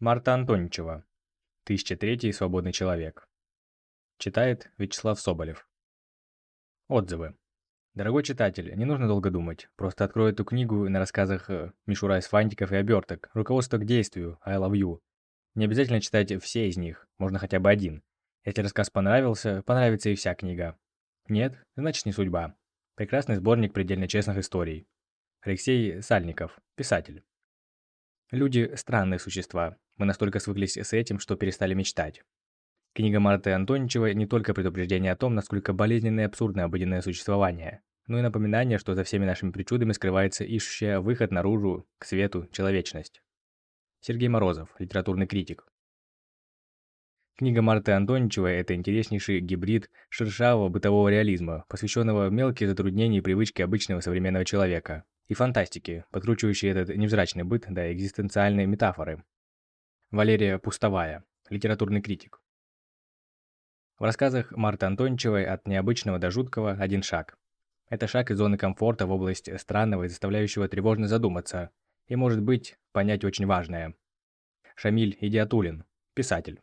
Марта Антоничева. 1003 свободный человек. Читает Вячеслав Соболев. Отзывы. Дорогой читатель, не нужно долго думать. Просто открой эту книгу на рассказах э, Мишура из фантиков и оберток. Руководство к действию. I love you. Не обязательно читать все из них. Можно хотя бы один. Если рассказ понравился, понравится и вся книга. Нет, значит не судьба. Прекрасный сборник предельно честных историй. Алексей Сальников, писатель. Люди – странные существа. Мы настолько свыклись с этим, что перестали мечтать. Книга Марты Антоничевой не только предупреждение о том, насколько болезненное и абсурдное обыденное существование, но и напоминание, что за всеми нашими причудами скрывается ищущая выход наружу, к свету, человечность. Сергей Морозов, литературный критик. Книга Марты Антоничевой – это интереснейший гибрид шершавого бытового реализма, посвященного мелкие затруднения и привычки обычного современного человека, и фантастики, подкручивающей этот невзрачный быт до экзистенциальной метафоры. Валерия Пустовая, литературный критик. В рассказах Марты Антоничевой «От необычного до жуткого. Один шаг». Это шаг из зоны комфорта в область странного и заставляющего тревожно задуматься, и, может быть, понять очень важное. Шамиль Идиатулин, писатель.